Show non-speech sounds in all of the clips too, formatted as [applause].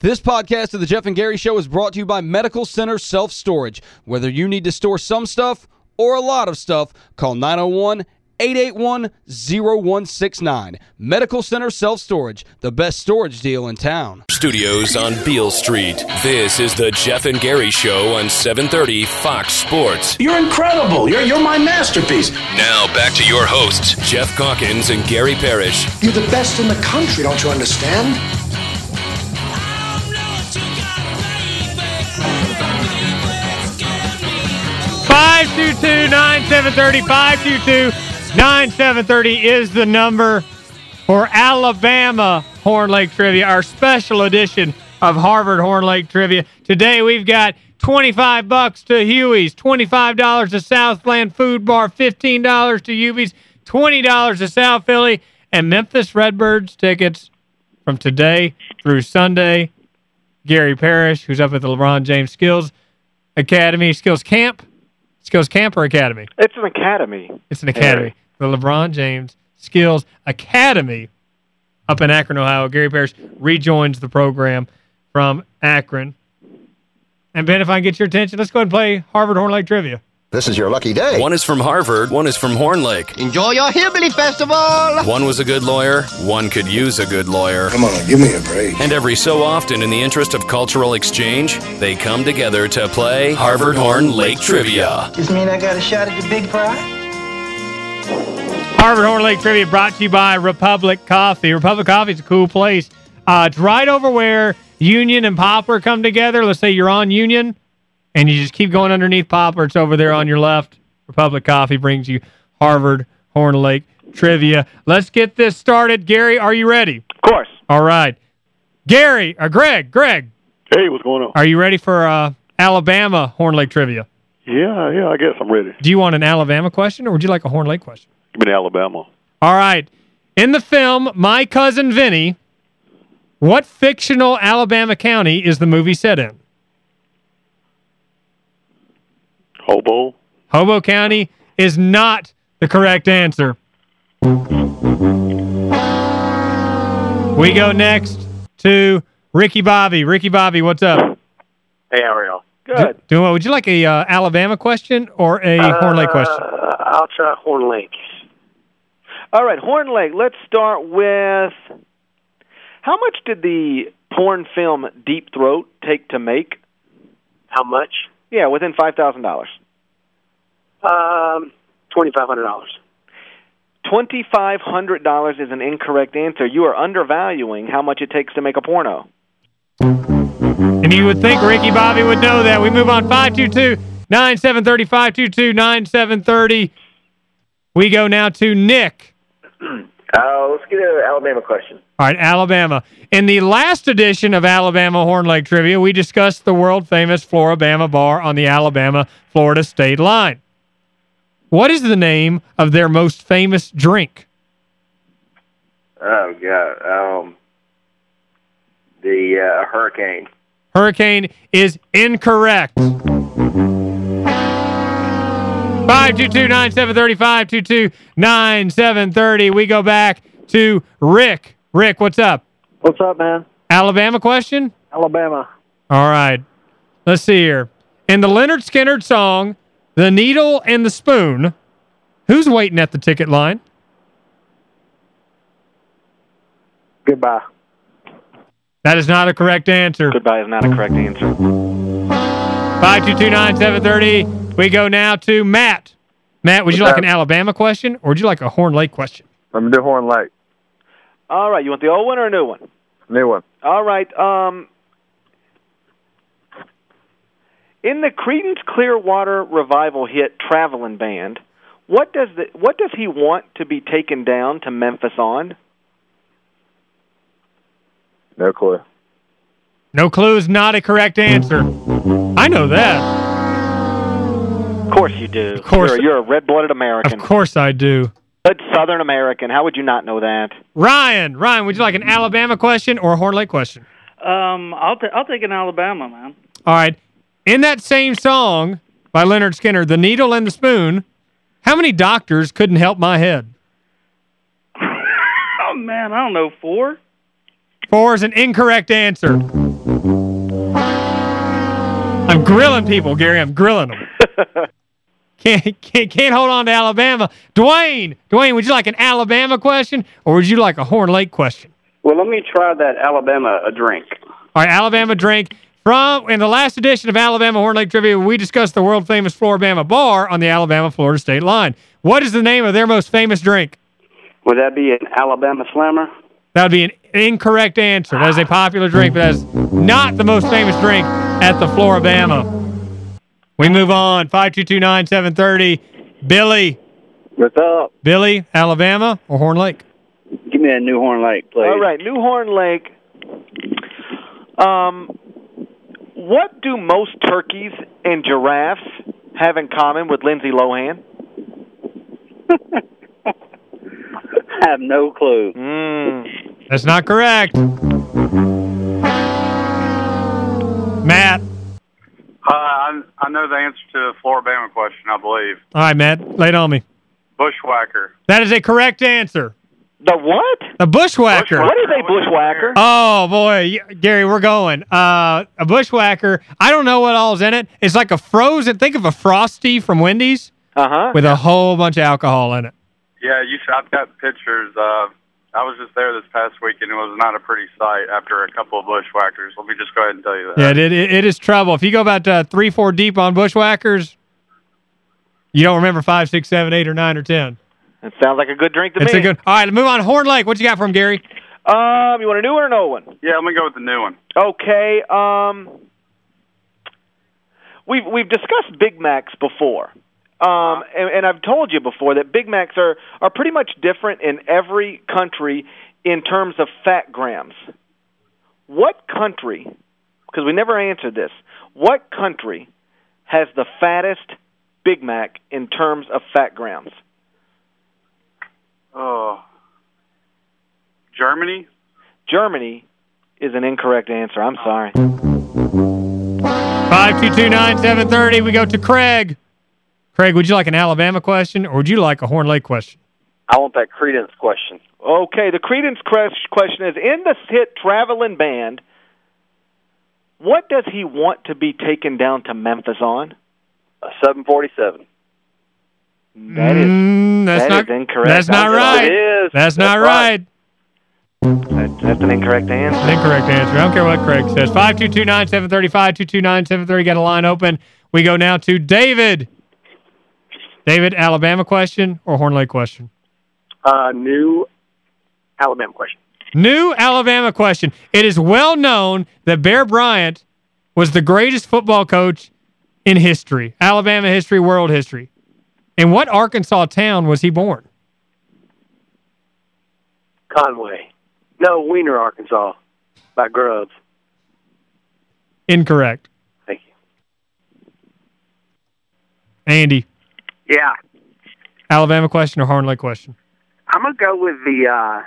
This podcast of the Geoff and Gary Show is brought to you by Medical Center Self-Storage. Whether you need to store some stuff or a lot of stuff, call 901-881-0169. Medical Center Self-Storage, the best storage deal in town. Studios on Beale Street. This is the Geoff and Gary Show on 730 Fox Sports. You're incredible. You're, you're my masterpiece. Now back to your hosts, Geoff Calkins and Gary Parrish. You're the best in the country, don't you understand? 522-9730. is the number for Alabama Horn Lake Trivia, our special edition of Harvard Horn Lake Trivia. Today we've got 25 bucks to Huey's, $25 to Southland Food Bar, $15 to Ubies, $20 to South Philly, and Memphis Redbirds tickets from today through Sunday. Gary Parrish, who's up at the LeBron James Skills Academy Skills Camp, Skills Camp or Academy? It's an academy. It's an academy. The LeBron James Skills Academy up in Akron, Ohio. Gary Parrish rejoins the program from Akron. And Ben, if I can get your attention, let's go ahead and play Harvard Horn Lake Trivia. This is your lucky day. One is from Harvard, one is from Horn Lake. Enjoy your Hillbilly Festival. One was a good lawyer, one could use a good lawyer. Come on, give me a break. And every so often, in the interest of cultural exchange, they come together to play Harvard Horn Lake Trivia. Does mean I got a shot at the big prize? Harvard Horn Lake Trivia brought to you by Republic Coffee. Republic Coffee is a cool place. Uh, it's right over where Union and Poplar come together. Let's say you're on Union, and you just keep going underneath Poplar. It's over there on your left. Republic Coffee brings you Harvard Horn Lake Trivia. Let's get this started. Gary, are you ready? Of course. All right. Gary, or Greg, Greg, Hey, what's going on? are you ready for uh, Alabama Horn Lake Trivia? Yeah, yeah, I guess I'm ready. Do you want an Alabama question, or would you like a Horn Lake question? Give me Alabama. All right. In the film My Cousin Vinny, what fictional Alabama county is the movie set in? Hobo. Hobo County is not the correct answer. We go next to Ricky Bobby. Ricky Bobby, what's up? Hey, how are y'all? Good. Doing well. Would you like a uh, Alabama question or a Horn Lake question? Uh, I'll try Horn Lake. All right, Horn Lake. Let's start with how much did the porn film Deep Throat take to make? How much? Yeah, within five thousand dollars. Um, twenty five hundred dollars. Twenty-five hundred dollars is an incorrect answer. You are undervaluing how much it takes to make a porno. And you would think Ricky Bobby would know that. We move on 522-9730, 522-9730. We go now to Nick. [clears throat] Uh, let's get an Alabama question. All right, Alabama. In the last edition of Alabama Horn Lake Trivia, we discussed the world-famous Flora-Bama Bar on the Alabama-Florida state line. What is the name of their most famous drink? Oh God. Um, the uh, hurricane. Hurricane is incorrect. 522-9730, 522-9730. We go back to Rick. Rick, what's up? What's up, man? Alabama question? Alabama. All right. Let's see here. In the Lynyrd Skynyrd song, The Needle and the Spoon, who's waiting at the ticket line? Goodbye. That is not a correct answer. Goodbye is not a correct answer. 522-9730. We go now to Matt. Matt, would you What's like an? Alabama question or would you like a Horn Lake question? Let me do Horn Lake. All right, you want the old one or a new one? New one. All right. Um, in the Creedence Clearwater revival hit "Traveling Band," what does the what does he want to be taken down to Memphis on? No clue. No clue is not a correct answer. I know that. Of course you do. Of course. You're, you're a red-blooded American. Of course I do. Good Southern American. How would you not know that? Ryan, Ryan, would you like an Alabama question or a Horn Lake question? Um, I'll ta- I'll take an Alabama, man. All right. In that same song by Lynyrd Skynyrd, The Needle and the Spoon, how many doctors couldn't help my head? [laughs] oh man, I don't know four. Four is an incorrect answer. I'm grilling people, Gary. I'm grilling them. [laughs] can't, can't, can't hold on to Alabama. Dwayne, Dwayne, would you like an Alabama question or would you like a Horn Lake question? Well, let me try that Alabama a drink. All right, Alabama drink. From in the last edition of Alabama Horn Lake Trivia, we discussed the world-famous Flora-Bama Bar on the Alabama-Florida state line. What is the name of their most famous drink? Would that be an Alabama Slammer? That would be an incorrect answer. That is a popular drink, but that is not the most famous drink at the Flora-Bama. We move on. 5229730. Billy. What's up? Billy, Alabama or Horn Lake? Give me a New Horn Lake, please. All right, New Horn Lake. Um, what do most turkeys and giraffes have in common with Lindsay Lohan? [laughs] I have no clue. Mm. That's not correct. Matt. Uh, I, I know the answer to the Flora-Bama question, I believe. All right, Matt. Lay it on me. Bushwhacker. That is a correct answer. The what? The bushwhacker. What is a bushwhacker? Oh, boy. Gary, we're going. Uh, a bushwhacker. I don't know what all's in it. It's like a frozen, think of a Frosty from Wendy's Uh-huh. with a whole bunch of alcohol in it. Yeah, you. should- I've got pictures. Uh, I was just there this past week, and it was not a pretty sight after a couple of bushwhackers. Let me just go ahead and tell you that. Yeah, it, it, it is trouble. If you go about uh, three, four deep on bushwhackers, you don't remember five, six, seven, eight, or nine, or ten. That sounds like a good drink to It's me. a good. All right, move on. Horn Lake. What you got from Gary? Um, you want a new one or an old one? Yeah, let me go with the new one. Okay. Um, we've we've discussed Big Macs before, um, and, and I've told you before that Big Macs are are pretty much different in every country in terms of fat grams. What country? Because we never answered this. What country has the fattest Big Mac in terms of fat grams? Oh, Germany. Germany is an incorrect answer. I'm sorry. 5229730. We go to Craig. Craig, would you like an Alabama question or would you like a Horn Lake question? I want that Creedence question. Okay, the Creedence question is in the hit Traveling Band, what does he want to be taken down to Memphis on? A 747. That is Mm, that's that not is incorrect. That's not right. It is. That's, not right. right. That, that's an incorrect answer. An incorrect answer. I don't care what Craig says. 5229730, 5229730. Got a line open. We go now to David. David, Alabama question or Horn Lake question? Uh, new Alabama question. New Alabama question. It is well known that Bear Bryant was the greatest football coach in history, Alabama history, world history. In what Arkansas town was he born? Conway. No, Weiner, Arkansas. By Grubbs. Incorrect. Thank you. Andy, Yeah, Alabama question or Horn Lake question? I'm gonna go with the uh,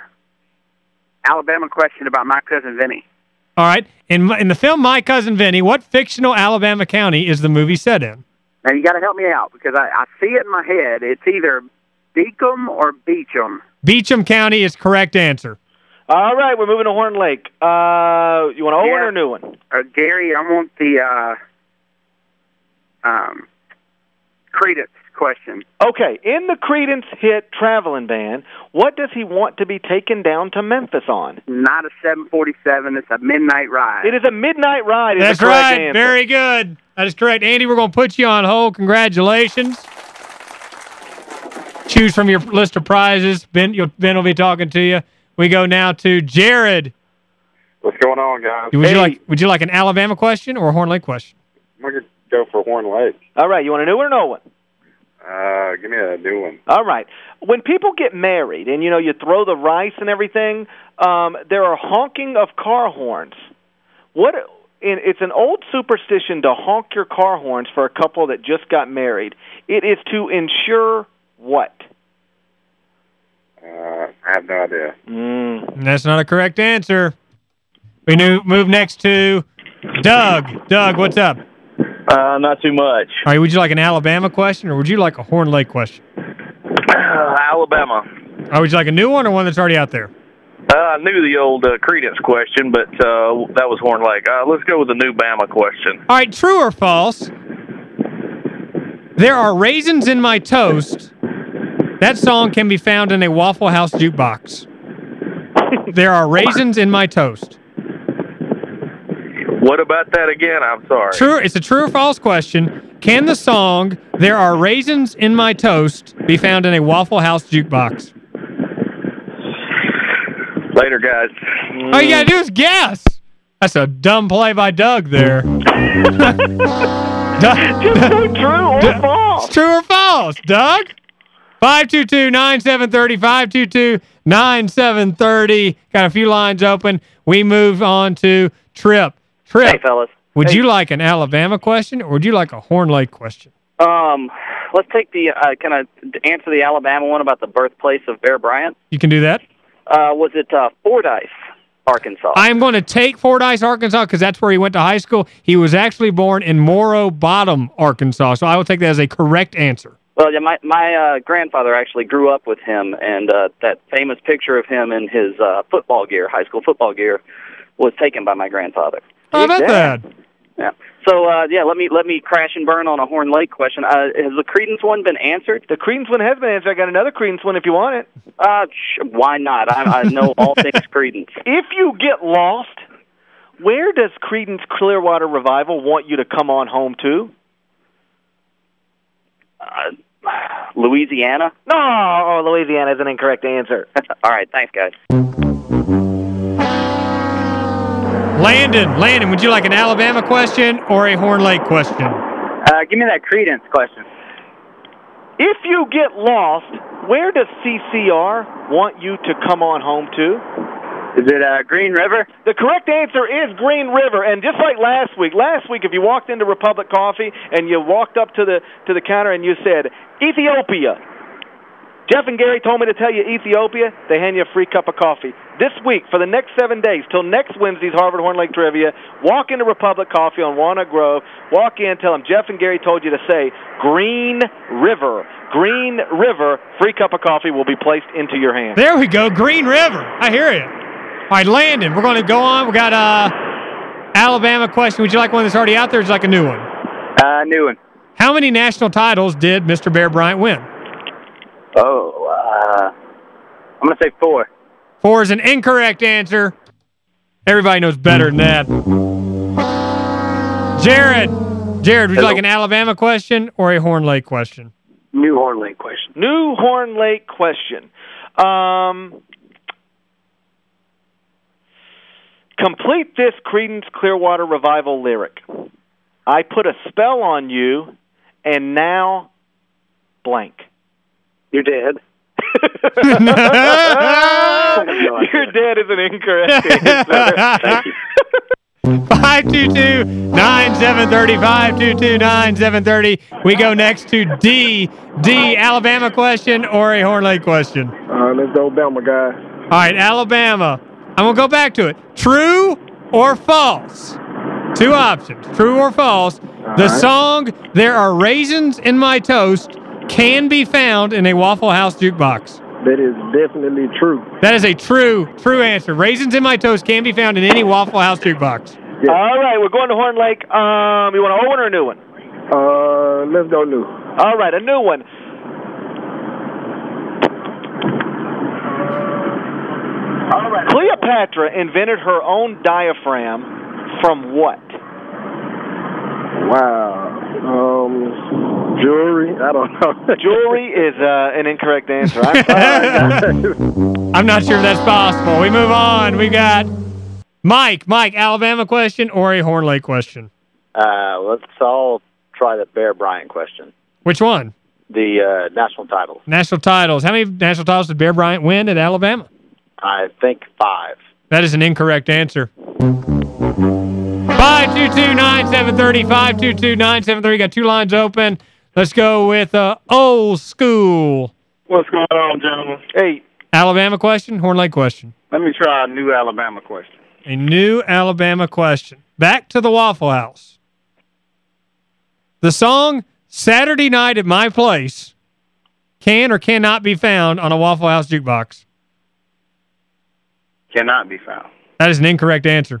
Alabama question about my cousin Vinny. All right. In in the film My Cousin Vinny, what fictional Alabama county is the movie set in? Now you got to help me out because I, I see it in my head. It's either Beacom or Beechum. Beechum County is correct answer. All right, we're moving to Horn Lake. Uh, you want an old one or a new one? Uh, Gary, I want the uh, um, Creedence question. Okay, in the Creedence hit Traveling Band, what does he want to be taken down to Memphis on? Not a 747. It's a midnight ride. It is a midnight ride. Is That's the correct right. Answer. Very good. That is correct. Andy, we're going to put you on hold. Congratulations. Choose from your list of prizes. Ben, you'll, ben will be talking to you. We go now to Jared. What's going on, guys? Would you like Would you like an Alabama question or a Horn Lake question? I'm going to go for Horn Lake. All right, you want a new one or an old one? Uh, give me a new one. All right. When people get married and you know you throw the rice and everything, um, there are honking of car horns. What? And it's an old superstition to honk your car horns for a couple that just got married. It is to ensure what? Uh, I have no idea. Mm. That's not a correct answer. We knew, move next to Doug. Doug, what's up? Uh, not too much. All right, would you like an Alabama question or would you like a Horn Lake question? Alabama. Or would you like a new one or one that's already out there? Uh, I knew the old uh, Creedence question, but uh, that was Horn Lake. Uh, let's go with the new Bama question. All right, true or false? There are raisins in my toast. That song can be found in a Waffle House jukebox. there are raisins in my toast. What about that again? I'm sorry. True. It's a true or false question. Can the song "There Are Raisins in My Toast" be found in a Waffle House jukebox? Later, guys. All you gotta do is guess. That's a dumb play by Doug there. [laughs] Just so true or false. It's true or false, Doug? 522-9730, 522-9730. Got a few lines open. We move on to Trip. Trip. Hey, fellas. Would Hey. you like an Alabama question or would you like a Horn Lake question? Um, let's take the, uh, can I answer the Alabama one about the birthplace of Bear Bryant? You can do that? Uh, was it uh, Fordyce, Arkansas? I am going to take Fordyce, Arkansas, because that's where he went to high school. He was actually born in Moro Bottom, Arkansas. So I will take that as a correct answer. Well, yeah, my my uh, grandfather actually grew up with him, and uh, that famous picture of him in his uh, football gear, high school football gear, was taken by my grandfather. How about that? Yeah. So uh, yeah, let me let me crash and burn on a Horn Lake question. Uh, has the Creedence one been answered? The Creedence one has been answered. I got another Creedence one if you want it. Uh, sh- why not? I, I know all things [laughs] Creedence. If you get lost, where does Creedence Clearwater Revival want you to come on home to? Uh, Louisiana. No, oh, Louisiana is an incorrect answer. [laughs] all right, thanks, guys. Landon, Landon, would you like an Alabama question or a Horn Lake question? Uh, give me that Creedence question. If you get lost, where does CCR want you to come on home to? Is it uh, Green River? The correct answer is Green River, and just like last week, last week if you walked into Republic Coffee and you walked up to the to the counter and you said Ethiopia, Geoff and Gary told me to tell you Ethiopia, they hand you a free cup of coffee. This week, for the next seven days, till next Wednesday's Harvard Horn Lake Trivia, walk into Republic Coffee on Walnut Grove, walk in, tell them Geoff and Gary told you to say Green River. Green River, free cup of coffee will be placed into your hand. There we go, Green River. I hear you. All right, Landon, we're going to go on. We got a Alabama question. Would you like one that's already out there or would you like a new one? Uh, new one. How many national titles did Mr. Bear Bryant win? Oh, uh, I'm going to say four. Four is an incorrect answer. Everybody knows better than that. Jared. Jared, would you like an Alabama question or a Horn Lake question? New Horn Lake question. New Horn Lake question. Um, complete this Creedence Clearwater Revival lyric. I put a spell on you, and now blank. You're dead. [laughs] You're dead is an incorrect answer. Thank you. 522-9730, 522-9730. We go next to D. D, Alabama question or a Horn Lake question? Uh, let's go Bama, guys. All right, Alabama. I'm going to go back to it. True or false? Two options, true or false. the right. song There Are Raisins in My Toast can be found in a Waffle House jukebox. That is definitely true. That is a true, true answer. Raisins in My Toast can be found in any Waffle House jukebox. All right, we're going to Horn Lake. Um, you want an old one or a new one? Uh, let's go new. All right, a new one. All right. Cleopatra invented her own diaphragm from what? Wow. Um, jewelry? I don't know. [laughs] Jewelry is uh, an incorrect answer. I'm. [laughs] I'm not sure if that's possible. We move on. We got Mike. Mike, Alabama question or a Horn Lake question? Uh, let's all try the Bear Bryant question. Which one? The uh, national titles. National titles. How many national titles did Bear Bryant win at Alabama? I think five. That is an incorrect answer. 522-9730, 522-9730. Got two lines open. Let's go with uh, old school. What's going on, gentlemen? Hey. Alabama question, Horn Lake question. Let me try a new Alabama question. A new Alabama question. Back to the Waffle House. The song Saturday Night at My Place can or cannot be found on a Waffle House jukebox. Cannot be found. That is an incorrect answer.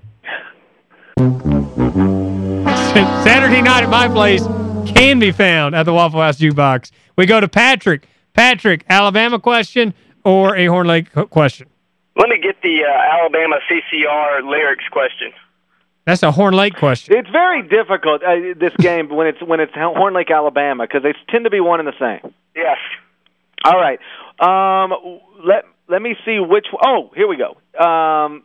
Saturday night at my place can be found at the Waffle House Jukebox. We go to Patrick. Patrick, Alabama question or a Horn Lake question? Let me get the uh, Alabama CCR lyrics question. That's a Horn Lake question. It's very difficult uh, this game when it's when it's Horn Lake, Alabama, because they tend to be one and the same. Yes. All right. Um, let let me see which. Oh, here we go. Um,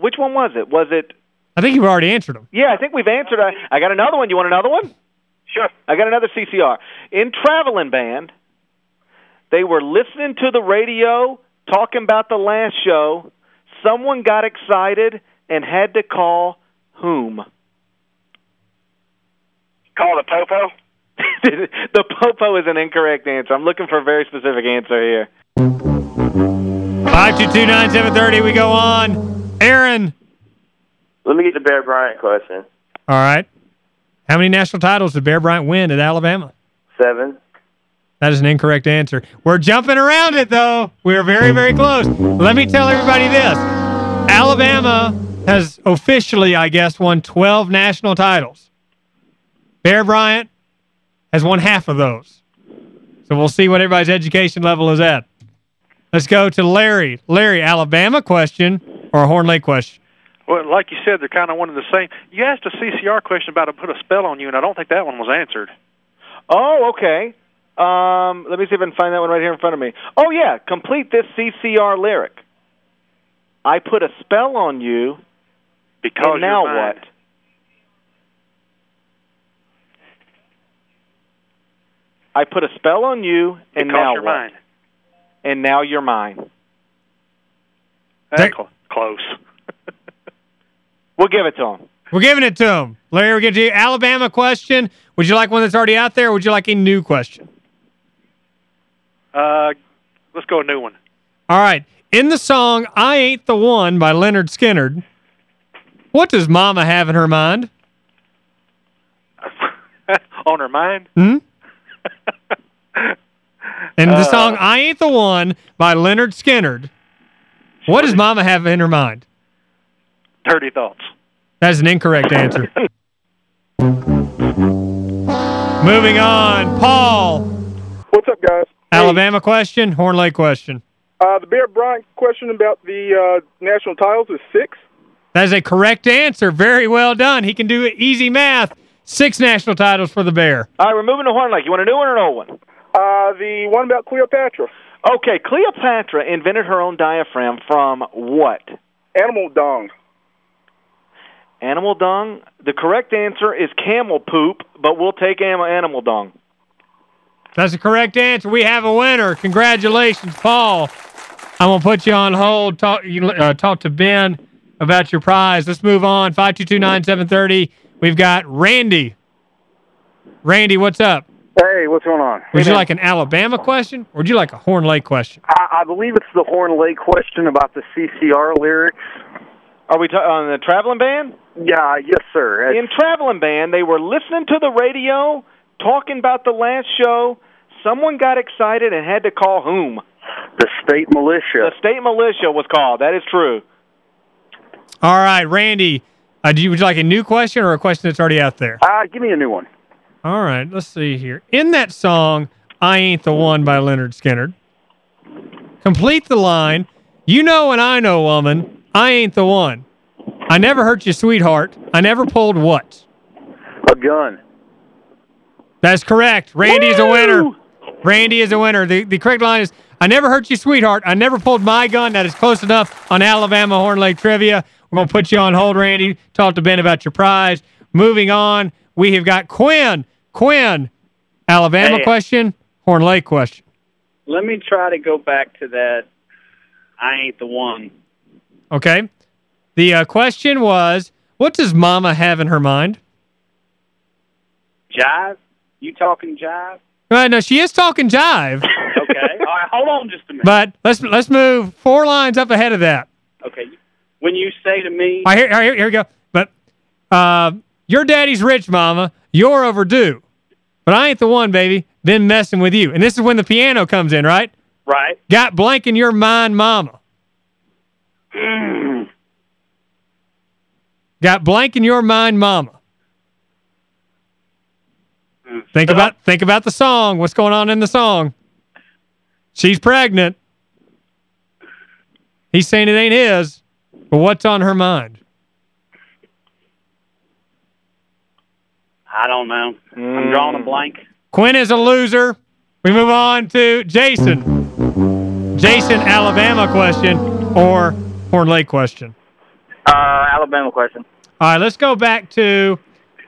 which one was it? Was it? I think you've already answered them. Yeah, I think we've answered. I, I got another one. You want another one? Sure. I got another CCR. In Traveling Band, they were listening to the radio, talking about the last show. Someone got excited and had to call whom? Call the Popo? [laughs] the Popo is an incorrect answer. I'm looking for a very specific answer here. 522-9730, we go on. Aaron. Let me get the Bear Bryant question. All right. How many national titles did Bear Bryant win at Alabama? Seven. That is an incorrect answer. We're jumping around it, though. We're very, very close. Let me tell everybody this. Alabama has officially, I guess, won 12 national titles. Bear Bryant has won half of those. So we'll see what everybody's education level is at. Let's go to Larry. Larry, Alabama question or a Horn Lake question? Well, like you said, they're kind of one and the same. You asked a CCR question about to put a spell on you, and I don't think that one was answered. Oh, okay. Um, let me see if I can find that one right here in front of me. Oh, yeah. Complete this CCR lyric. I put a spell on you. Because and now what? I put a spell on you, and Because now you're what? mine. And now you're mine. That's cl- close. [laughs] We'll give it to him. We're giving it to him. Larry, we're going to do Alabama question. Would you like one that's already out there, or would you like a new question? Uh, let's go a new one. All right. In the song I Ain't the One by Lynyrd Skynyrd, what does Mama have in her mind? [laughs] on her mind? Hmm? [laughs] In the Uh, song I Ain't the One by Lynyrd Skynyrd, what does Mama have in her mind? Dirty thoughts. That's an incorrect answer. Moving on. Paul. What's up, guys? Alabama question, Horn Lake question. Uh, the Bear Bryant question about the uh, national titles is six. That is a correct answer. Very well done. He can do easy math. Six national titles for the Bear. All right, we're moving to Horn Lake. You want a new one or an old one? Uh, the one about Cleopatra. Okay, Cleopatra invented her own diaphragm from what? Animal dung. Animal dung? The correct answer is camel poop, but we'll take animal dung. That's the correct answer. We have a winner. Congratulations, Paul. I'm going to put you on hold. Talk, you, uh, talk to Ben about your prize. Let's move on. 522-9730. We've got Randy. Randy, what's up? Hey, what's going on? Would you like an Alabama question or would you like a Horn Lake question? I, I believe it's the Horn Lake question about the CCR lyrics. Are we ta- on the traveling band? Yeah, yes, sir. In traveling band, they were listening to the radio, talking about the last show. Someone got excited and had to call whom? The state militia. The state militia was called. That is true. All right, Randy, uh, do you, would you like a new question or a question that's already out there? Uh, give me a new one. All right, let's see here. In that song, I Ain't the One by Lynyrd Skynyrd, complete the line, You know and I know, woman, I ain't the one. I never hurt you, sweetheart. I never pulled what? A gun. That's correct. Randy is a winner. Randy is a winner. The, the correct line is, I never hurt you, sweetheart. I never pulled my gun. That is close enough on Alabama Horn Lake Trivia. We're going to put you on hold, Randy. Talk to Ben about your prize. Moving on, we have got Quinn. Quinn, Alabama Hey. question, Horn Lake question. Let me try to go back to that. I ain't the one. Okay. The uh, question was, what does Mama have in her mind? Jive? You talking jive? Uh, no, she is talking jive, [laughs] Okay. All right, hold on just a minute. but let's let's move four lines up ahead of that. Okay. When you say to me, All right, here, here, here we go. But uh, your daddy's rich, Mama. You're overdue. But I ain't the one, baby. Been messing with you. And this is when the piano comes in, right? right? Got blank in your mind, Mama. Mm. Got blank in your mind, mama. Think uh-huh. about think about the song. What's going on in the song? She's pregnant. He's saying it ain't his. But what's on her mind? I don't know. I'm drawing a blank. Quinn is a loser. We move on to Jason. Jason, Alabama question or Horn Lake question? Uh, Alabama question. All right, let's go back to,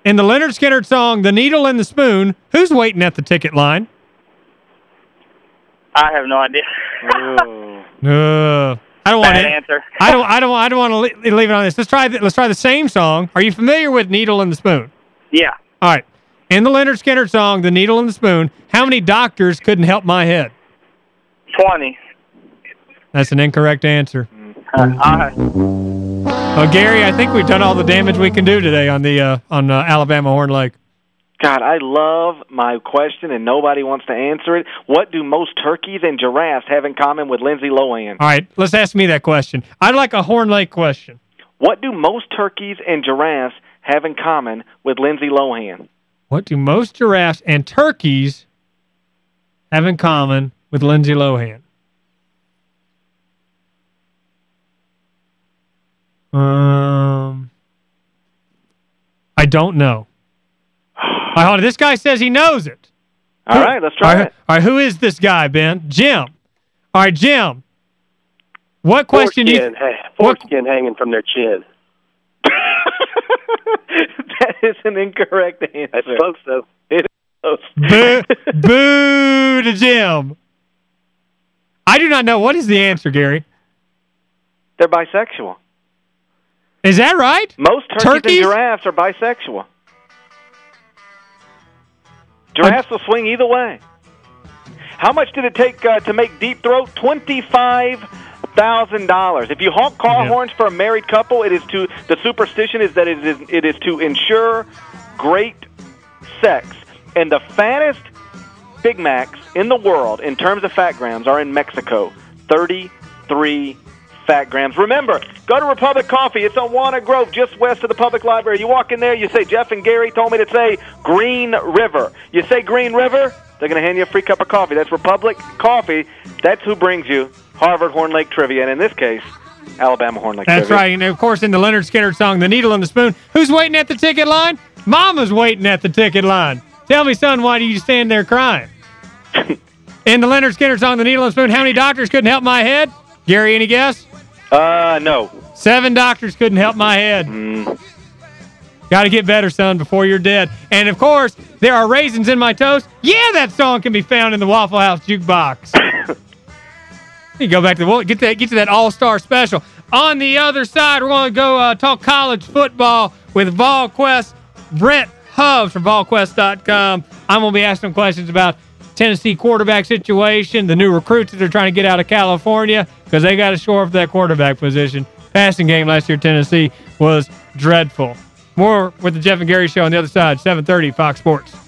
in the Lynyrd Skynyrd song, The Needle and the Spoon, who's waiting at the ticket line? I have no idea. [laughs] Uh, I don't want Bad it. answer. I don't. I don't. I don't want to leave it on this. Let's try. The, let's try the same song. Are you familiar with "Needle and the Spoon"? Yeah. All right. In the Lynyrd Skynyrd song, "The Needle and the Spoon," how many doctors couldn't help my head? 20. That's an incorrect answer. Uh, Uh, Gary, I think we've done all the damage we can do today on the uh, on uh, Alabama Horn Lake. God, I love my question and nobody wants to answer it. What do most turkeys and giraffes have in common with Lindsay Lohan? All right, let's ask me that question. I'd like a Horn Lake question. What do most turkeys and giraffes have in common with Lindsay Lohan? What do most giraffes and turkeys have in common with Lindsay Lohan? Um, I don't know. [sighs] All right, hold on. This guy says he knows it. All right, let's try all right, it. All right, who is this guy, Ben? Jim. All right, Jim. What question do you Foreskin, ha- foreskin hanging from their chin. That is an incorrect answer. That's close, though. It is close. Boo, boo to Jim. I do not know. What is the answer, Gary? They're bisexual. Is that right? Most turkeys, Turkeys? and giraffes are bisexual. Giraffes will swing either way. How much did it take uh, to make Deep Throat? Twenty-five thousand dollars. If you honk car Yeah. horns for a married couple, it is to the superstition is that it is it is to ensure great sex. And the fattest Big Macs in the world, in terms of fat grams, are in Mexico. Thirty-three fat grams. Remember, go to Republic Coffee. It's on Walnut Grove, just west of the public library. You walk in there, you say, Geoff and Gary told me to say Green River. You say Green River, they're going to hand you a free cup of coffee. That's Republic Coffee. That's who brings you Harvard Horn Lake Trivia, and in this case, Alabama Horn Lake That's Trivia. right. And, of course, in the Lynyrd Skynyrd song, The Needle and the Spoon, who's waiting at the ticket line? Mama's waiting at the ticket line. Tell me, son, why do you stand there crying? [laughs] in the Lynyrd Skynyrd song, The Needle and the Spoon, how many doctors couldn't help my head? Gary, any guess? Uh, no. Seven doctors couldn't help my head. Got to get better, son, before you're dead. And, of course, there are raisins in my toast. Yeah, that song can be found in the Waffle House jukebox. [laughs] you go back to the get that get to that all-star special. On the other side, we're going to go uh, talk college football with VolQuest. Brent Hubbs from VolQuest.com. I'm going to be asking him questions about Tennessee quarterback situation, the new recruits that they're trying to get out of California because they got to shore up that quarterback position. Passing game last year, Tennessee was dreadful. More with the Geoff and Gary Show on the other side, 730 Fox Sports.